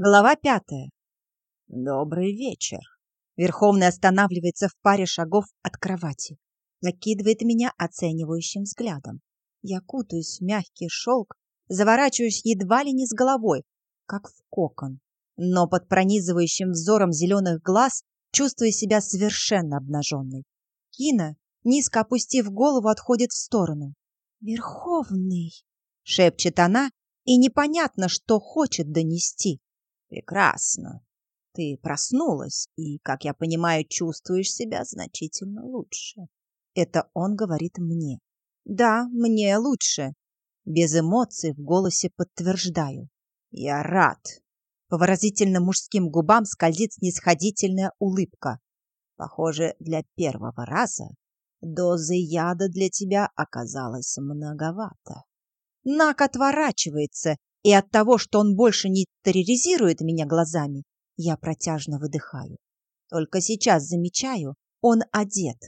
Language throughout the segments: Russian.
Глава пятая. Добрый вечер. Верховный останавливается в паре шагов от кровати. Закидывает меня оценивающим взглядом. Я кутаюсь в мягкий шелк, заворачиваюсь едва ли не с головой, как в кокон. Но под пронизывающим взором зеленых глаз чувствую себя совершенно обнаженной. Кина, низко опустив голову, отходит в сторону. «Верховный!» — шепчет она, и непонятно, что хочет донести. Прекрасно. Ты проснулась и, как я понимаю, чувствуешь себя значительно лучше. Это он говорит мне. Да, мне лучше. Без эмоций в голосе подтверждаю. Я рад. По выразительным мужским губам скользит снисходительная улыбка. Похоже, для первого раза дозы яда для тебя оказалось многовато. Нак отворачивается и от того, что он больше не терроризирует меня глазами, я протяжно выдыхаю. Только сейчас замечаю, он одет.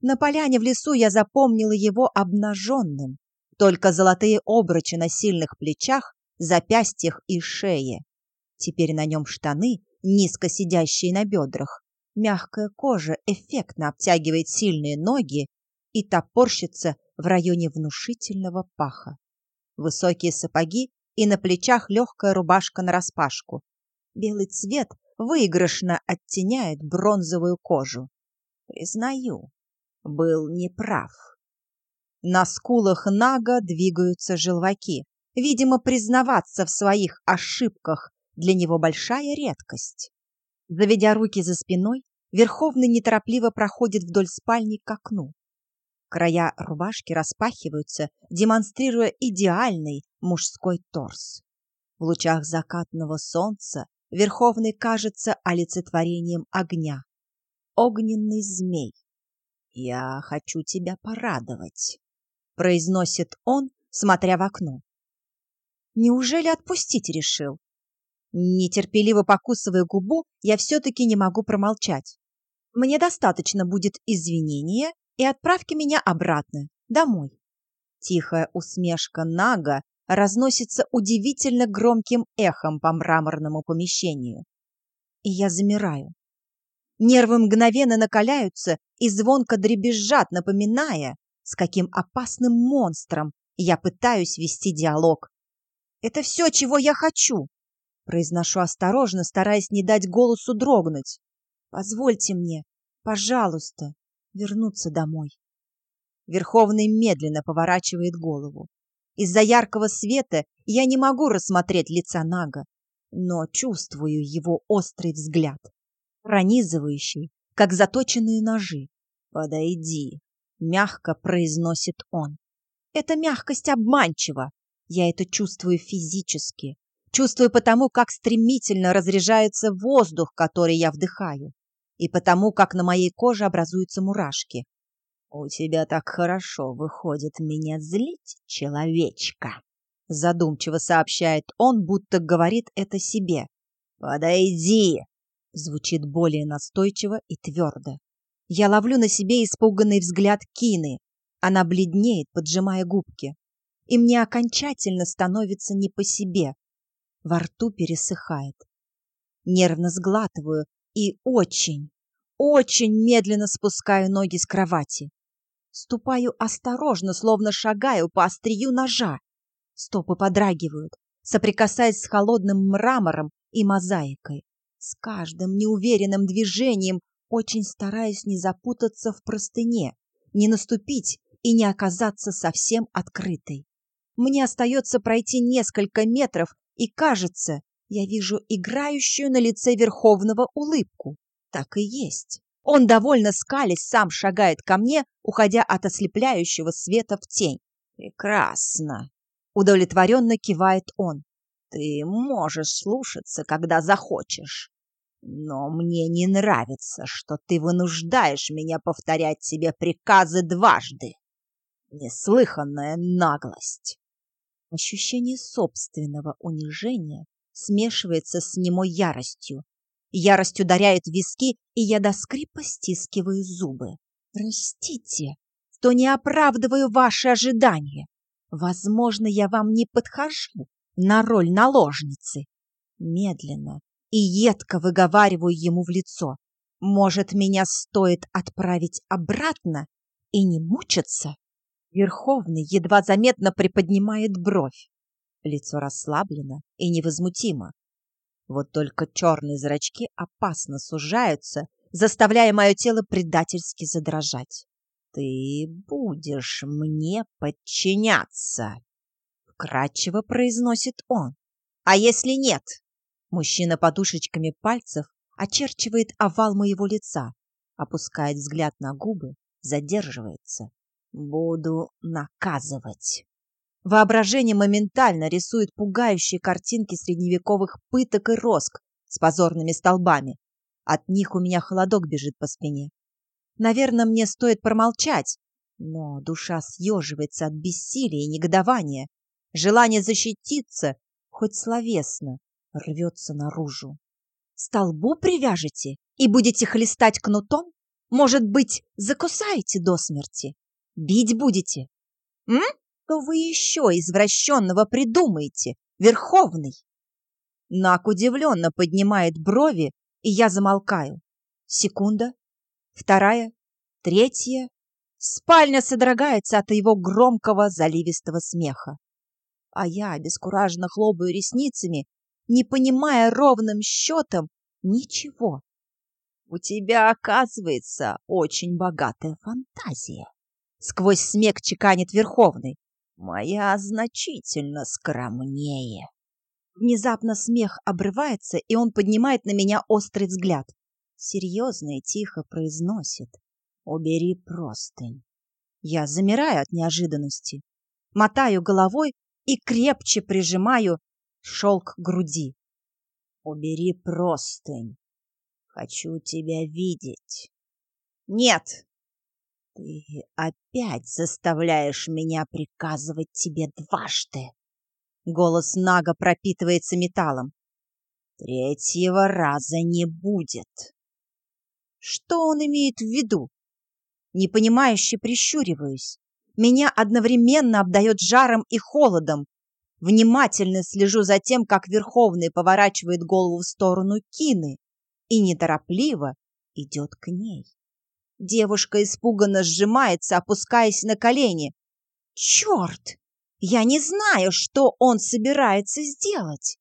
На поляне в лесу я запомнила его обнаженным. Только золотые обручи на сильных плечах, запястьях и шее. Теперь на нем штаны, низко сидящие на бедрах. Мягкая кожа эффектно обтягивает сильные ноги и топорщится в районе внушительного паха. Высокие сапоги и на плечах легкая рубашка нараспашку. Белый цвет выигрышно оттеняет бронзовую кожу. Признаю, был неправ. На скулах Нага двигаются желваки. Видимо, признаваться в своих ошибках для него большая редкость. Заведя руки за спиной, Верховный неторопливо проходит вдоль спальни к окну. Края рубашки распахиваются, демонстрируя идеальный мужской торс. В лучах закатного солнца Верховный кажется олицетворением огня. Огненный змей. «Я хочу тебя порадовать», — произносит он, смотря в окно. «Неужели отпустить решил?» Нетерпеливо покусывая губу, я все-таки не могу промолчать. Мне достаточно будет извинения и отправьте меня обратно, домой. Тихая усмешка Нага разносится удивительно громким эхом по мраморному помещению. И я замираю. Нервы мгновенно накаляются и звонко дребезжат, напоминая, с каким опасным монстром я пытаюсь вести диалог. «Это все, чего я хочу!» Произношу осторожно, стараясь не дать голосу дрогнуть. «Позвольте мне, пожалуйста, вернуться домой. Верховный медленно поворачивает голову. Из-за яркого света я не могу рассмотреть лица Нага, но чувствую его острый взгляд, пронизывающий, как заточенные ножи. «Подойди», — мягко произносит он. Эта мягкость обманчива. Я это чувствую физически. Чувствую потому, как стремительно разряжается воздух, который я вдыхаю и потому, как на моей коже образуются мурашки. «У тебя так хорошо выходит меня злить, человечка!» Задумчиво сообщает он, будто говорит это себе. «Подойди!» Звучит более настойчиво и твердо. Я ловлю на себе испуганный взгляд Кины. Она бледнеет, поджимая губки. И мне окончательно становится не по себе. Во рту пересыхает. Нервно сглатываю, и очень, очень медленно спускаю ноги с кровати. Ступаю осторожно, словно шагаю по острию ножа. Стопы подрагивают, соприкасаясь с холодным мрамором и мозаикой. С каждым неуверенным движением очень стараюсь не запутаться в простыне, не наступить и не оказаться совсем открытой. Мне остается пройти несколько метров, и кажется, я вижу играющую на лице Верховного улыбку. Так и есть. Он, довольно скались, сам шагает ко мне, уходя от ослепляющего света в тень. «Прекрасно!» — удовлетворенно кивает он. «Ты можешь слушаться, когда захочешь. Но мне не нравится, что ты вынуждаешь меня повторять тебе приказы дважды. Неслыханная наглость!» Ощущение собственного унижения смешивается с немой яростью. Ярость ударяет виски, и я до скрипа стискиваю зубы. Простите, что не оправдываю ваши ожидания. Возможно, я вам не подхожу на роль наложницы. Медленно и едко выговариваю ему в лицо. Может, меня стоит отправить обратно и не мучиться? Верховный едва заметно приподнимает бровь. Лицо расслаблено и невозмутимо. Вот только черные зрачки опасно сужаются, заставляя мое тело предательски задрожать. «Ты будешь мне подчиняться!» Вкратчиво произносит он. «А если нет?» Мужчина подушечками пальцев очерчивает овал моего лица, опускает взгляд на губы, задерживается. «Буду наказывать!» Воображение моментально рисует пугающие картинки средневековых пыток и роск с позорными столбами. От них у меня холодок бежит по спине. Наверное, мне стоит промолчать, но душа съеживается от бессилия и негодования. Желание защититься, хоть словесно, рвется наружу. Столбу привяжете и будете хлестать кнутом? Может быть, закусаете до смерти? Бить будете? М? Что вы еще извращенного придумаете, Верховный? Нак удивленно поднимает брови, и я замолкаю. Секунда, вторая, третья. Спальня содрогается от его громкого заливистого смеха. А я обескураженно хлопаю ресницами, не понимая ровным счетом ничего. У тебя, оказывается, очень богатая фантазия. Сквозь смех чеканит Верховный. Моя значительно скромнее. Внезапно смех обрывается, и он поднимает на меня острый взгляд серьезно и тихо произносит «Убери простынь». Я замираю от неожиданности, мотаю головой и крепче прижимаю шелк груди. «Убери простынь. Хочу тебя видеть». «Нет!» «Ты опять заставляешь меня приказывать тебе дважды!» Голос Нага пропитывается металлом. «Третьего раза не будет!» Что он имеет в виду? Непонимающе прищуриваюсь. Меня одновременно обдает жаром и холодом. Внимательно слежу за тем, как Верховный поворачивает голову в сторону Кины и неторопливо идет к ней. Девушка испуганно сжимается, опускаясь на колени. «Черт! Я не знаю, что он собирается сделать!»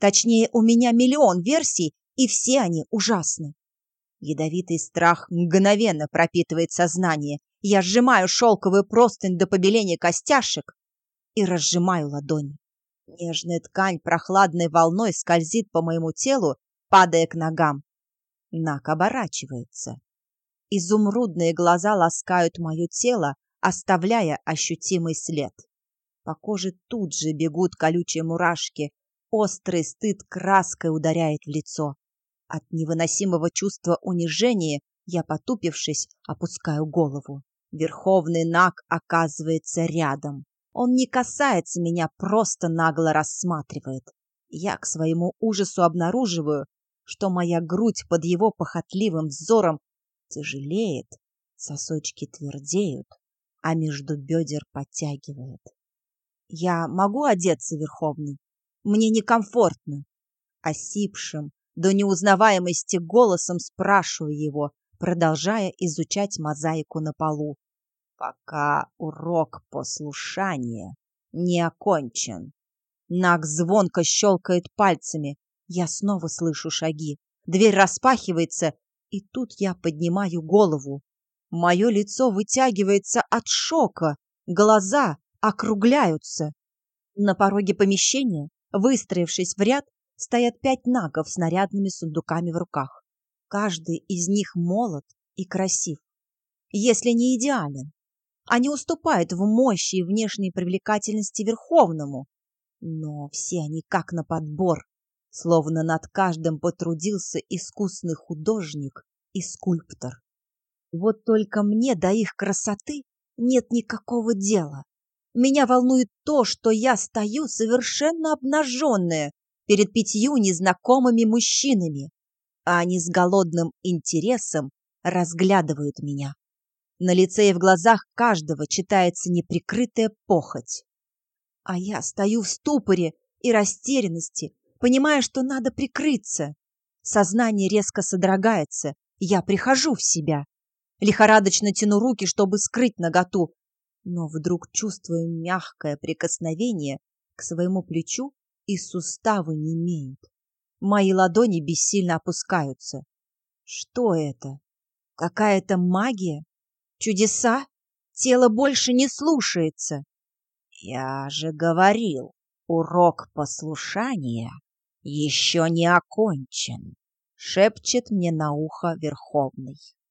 Точнее, у меня миллион версий, и все они ужасны. Ядовитый страх мгновенно пропитывает сознание. Я сжимаю шелковую простынь до побеления костяшек и разжимаю ладони. Нежная ткань прохладной волной скользит по моему телу, падая к ногам. Нак оборачивается. Изумрудные глаза ласкают мое тело, оставляя ощутимый след. По коже тут же бегут колючие мурашки, острый стыд краской ударяет в лицо. От невыносимого чувства унижения я, потупившись, опускаю голову. Верховный Наг оказывается рядом. Он не касается меня, просто нагло рассматривает. Я к своему ужасу обнаруживаю, что моя грудь под его похотливым взором тяжелеет, сосочки твердеют, а между бедер подтягивает. Я могу одеться, Верховный? Мне некомфортно. Осипшим, до неузнаваемости голосом спрашиваю его, продолжая изучать мозаику на полу. Пока урок послушания не окончен. Наг звонко щелкает пальцами. Я снова слышу шаги. Дверь распахивается, и тут я поднимаю голову. Мое лицо вытягивается от шока, глаза округляются. На пороге помещения, выстроившись в ряд, стоят пять нагов с нарядными сундуками в руках. Каждый из них молод и красив, если не идеален. Они уступают в мощи и внешней привлекательности Верховному, но все они как на подбор, словно над каждым потрудился искусный художник и скульптор. Вот только мне до их красоты нет никакого дела. Меня волнует то, что я стою совершенно обнаженная перед пятью незнакомыми мужчинами, а они с голодным интересом разглядывают меня. На лице и в глазах каждого читается неприкрытая похоть. А я стою в ступоре и растерянности, понимая, что надо прикрыться. Сознание резко содрогается, я прихожу в себя. Лихорадочно тяну руки, чтобы скрыть наготу, но вдруг чувствую мягкое прикосновение к своему плечу, и суставы не имеют. Мои ладони бессильно опускаются. Что это? Какая-то магия? Чудеса? Тело больше не слушается. Я же говорил, урок послушания еще не окончен, шепчет мне на ухо Верховный.